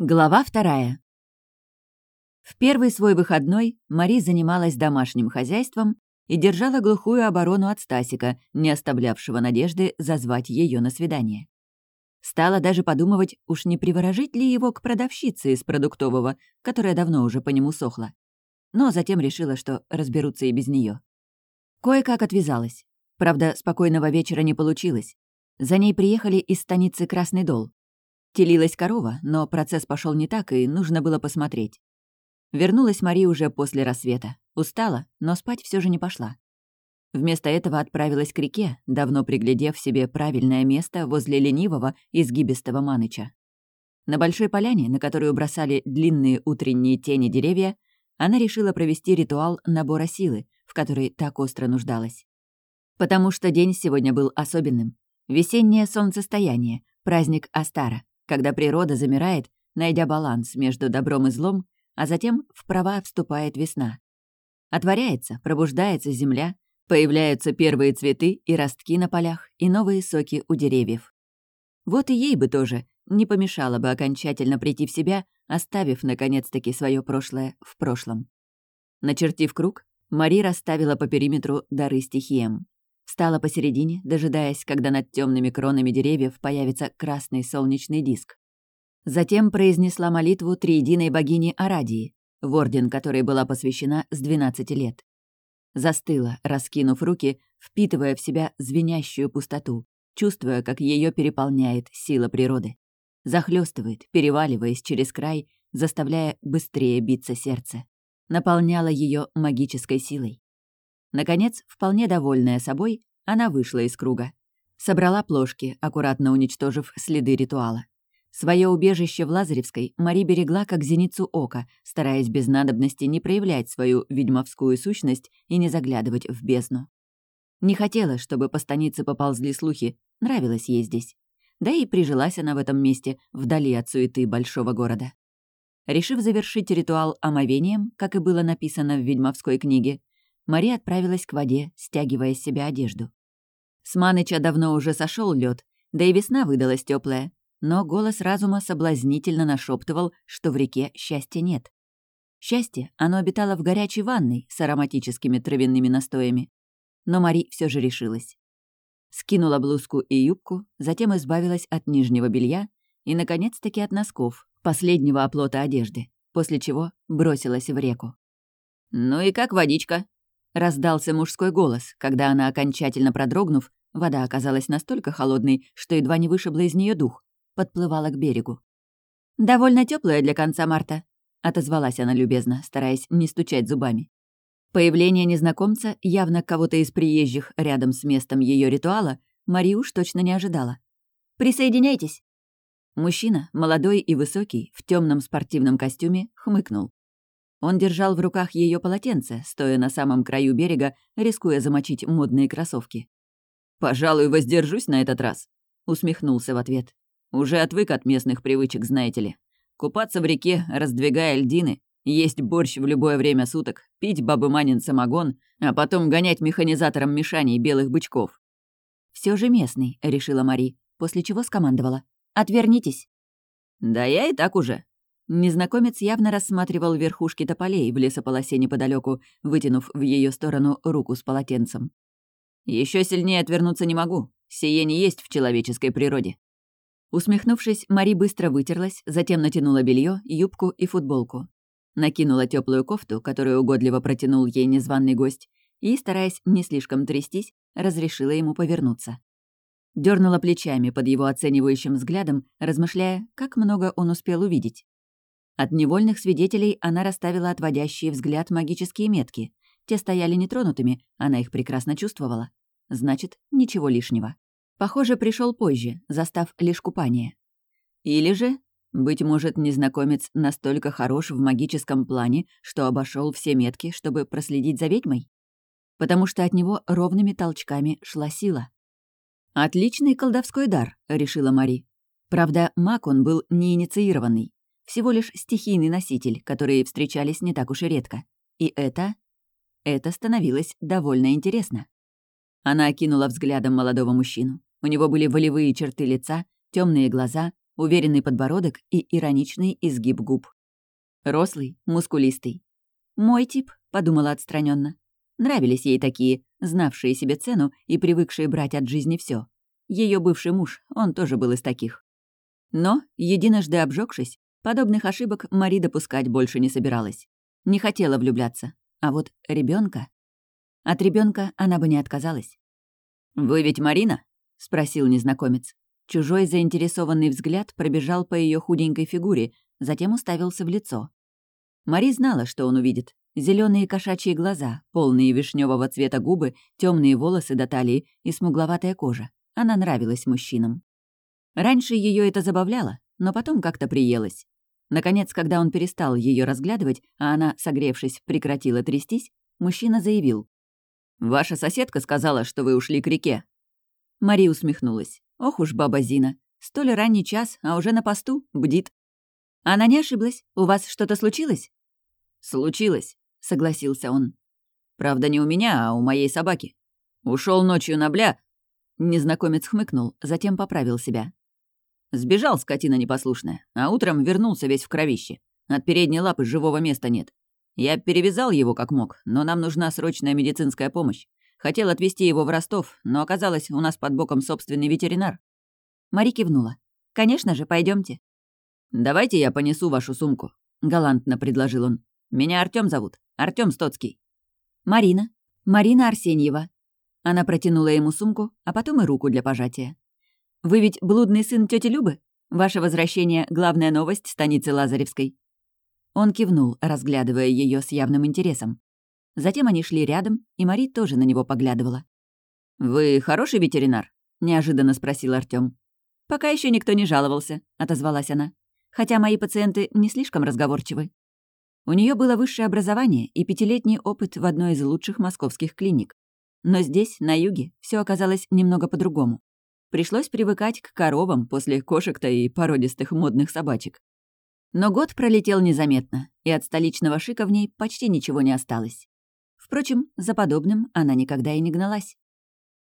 Глава вторая. В первый свой выходной Мари занималась домашним хозяйством и держала глухую оборону от Стасика, не оставлявшего надежды зазвать ее на свидание. Стала даже подумывать, уж не приворожить ли его к продавщице из продуктового, которая давно уже по нему сохла. Но затем решила, что разберутся и без нее. Кое-как отвязалась. Правда, спокойного вечера не получилось. За ней приехали из станицы Красный Дол, Телилась корова, но процесс пошел не так, и нужно было посмотреть. Вернулась Мари уже после рассвета. Устала, но спать все же не пошла. Вместо этого отправилась к реке, давно приглядев себе правильное место возле ленивого изгибистого маныча. На большой поляне, на которую бросали длинные утренние тени деревья, она решила провести ритуал набора силы, в которой так остро нуждалась. Потому что день сегодня был особенным. Весеннее солнцестояние, праздник Астара когда природа замирает, найдя баланс между добром и злом, а затем в права вступает весна. Отворяется, пробуждается земля, появляются первые цветы и ростки на полях, и новые соки у деревьев. Вот и ей бы тоже не помешало бы окончательно прийти в себя, оставив, наконец-таки, свое прошлое в прошлом. Начертив круг, Мари расставила по периметру дары стихиям. Стала посередине, дожидаясь, когда над темными кронами деревьев появится красный солнечный диск. Затем произнесла молитву триединой богини Арадии, в орден которой была посвящена с 12 лет. Застыла, раскинув руки, впитывая в себя звенящую пустоту, чувствуя, как ее переполняет сила природы. Захлестывает, переваливаясь через край, заставляя быстрее биться сердце. Наполняла ее магической силой. Наконец, вполне довольная собой, она вышла из круга. Собрала плошки, аккуратно уничтожив следы ритуала. Свое убежище в Лазаревской Мари берегла как зеницу ока, стараясь без надобности не проявлять свою ведьмовскую сущность и не заглядывать в бездну. Не хотела, чтобы по станице поползли слухи, нравилось ей здесь. Да и прижилась она в этом месте, вдали от суеты большого города. Решив завершить ритуал омовением, как и было написано в ведьмовской книге, Мария отправилась к воде, стягивая с себя одежду. С Маныча давно уже сошел лед, да и весна выдалась теплая, но голос разума соблазнительно нашептывал, что в реке счастья нет. Счастье, оно обитало в горячей ванной с ароматическими травяными настоями. Но Мари все же решилась. Скинула блузку и юбку, затем избавилась от нижнего белья и, наконец-таки, от носков, последнего оплота одежды, после чего бросилась в реку. «Ну и как водичка?» Раздался мужской голос, когда она, окончательно продрогнув, вода оказалась настолько холодной, что едва не вышибла из нее дух, подплывала к берегу. «Довольно теплая для конца марта», — отозвалась она любезно, стараясь не стучать зубами. Появление незнакомца, явно кого-то из приезжих рядом с местом ее ритуала, Мариуш точно не ожидала. «Присоединяйтесь!» Мужчина, молодой и высокий, в темном спортивном костюме, хмыкнул. Он держал в руках ее полотенце, стоя на самом краю берега, рискуя замочить модные кроссовки. «Пожалуй, воздержусь на этот раз», — усмехнулся в ответ. «Уже отвык от местных привычек, знаете ли. Купаться в реке, раздвигая льдины, есть борщ в любое время суток, пить бабы Манин самогон, а потом гонять механизатором мешаний белых бычков». Все же местный», — решила Мари, после чего скомандовала. «Отвернитесь». «Да я и так уже», Незнакомец явно рассматривал верхушки тополей в лесополосе неподалеку, вытянув в ее сторону руку с полотенцем. Еще сильнее отвернуться не могу. Сие не есть в человеческой природе». Усмехнувшись, Мари быстро вытерлась, затем натянула белье, юбку и футболку. Накинула теплую кофту, которую угодливо протянул ей незваный гость, и, стараясь не слишком трястись, разрешила ему повернуться. Дернула плечами под его оценивающим взглядом, размышляя, как много он успел увидеть. От невольных свидетелей она расставила отводящие взгляд магические метки. Те стояли нетронутыми, она их прекрасно чувствовала. Значит, ничего лишнего. Похоже, пришел позже, застав лишь купание. Или же, быть может, незнакомец настолько хорош в магическом плане, что обошел все метки, чтобы проследить за ведьмой? Потому что от него ровными толчками шла сила. «Отличный колдовской дар», — решила Мари. Правда, маг он был неинициированный всего лишь стихийный носитель, которые встречались не так уж и редко. И это... это становилось довольно интересно. Она окинула взглядом молодого мужчину. У него были волевые черты лица, темные глаза, уверенный подбородок и ироничный изгиб губ. Рослый, мускулистый. «Мой тип», — подумала отстраненно. Нравились ей такие, знавшие себе цену и привыкшие брать от жизни все. Ее бывший муж, он тоже был из таких. Но, единожды обжегшись, подобных ошибок Мари допускать больше не собиралась. Не хотела влюбляться. А вот ребенка От ребенка она бы не отказалась. «Вы ведь Марина?» — спросил незнакомец. Чужой заинтересованный взгляд пробежал по ее худенькой фигуре, затем уставился в лицо. Мари знала, что он увидит. Зеленые кошачьи глаза, полные вишневого цвета губы, темные волосы до талии и смугловатая кожа. Она нравилась мужчинам. Раньше ее это забавляло, но потом как-то приелось. Наконец, когда он перестал ее разглядывать, а она, согревшись, прекратила трястись, мужчина заявил. «Ваша соседка сказала, что вы ушли к реке». Мари усмехнулась. «Ох уж баба Зина. Столь ранний час, а уже на посту, бдит». «Она не ошиблась. У вас что-то случилось?» «Случилось», — согласился он. «Правда, не у меня, а у моей собаки. Ушел ночью на бля, Незнакомец хмыкнул, затем поправил себя. Сбежал, скотина непослушная, а утром вернулся весь в кровище. От передней лапы живого места нет. Я перевязал его как мог, но нам нужна срочная медицинская помощь. Хотел отвезти его в Ростов, но оказалось, у нас под боком собственный ветеринар. Мари кивнула. «Конечно же, пойдемте. «Давайте я понесу вашу сумку», — галантно предложил он. «Меня Артём зовут. Артём Стоцкий». «Марина. Марина Арсеньева», она протянула ему сумку, а потом и руку для пожатия. «Вы ведь блудный сын тети Любы? Ваше возвращение — главная новость станицы Лазаревской». Он кивнул, разглядывая ее с явным интересом. Затем они шли рядом, и Мари тоже на него поглядывала. «Вы хороший ветеринар?» — неожиданно спросил Артём. «Пока еще никто не жаловался», — отозвалась она. «Хотя мои пациенты не слишком разговорчивы». У нее было высшее образование и пятилетний опыт в одной из лучших московских клиник. Но здесь, на юге, все оказалось немного по-другому. Пришлось привыкать к коровам после кошек-то и породистых модных собачек. Но год пролетел незаметно, и от столичного шика в ней почти ничего не осталось. Впрочем, за подобным она никогда и не гналась.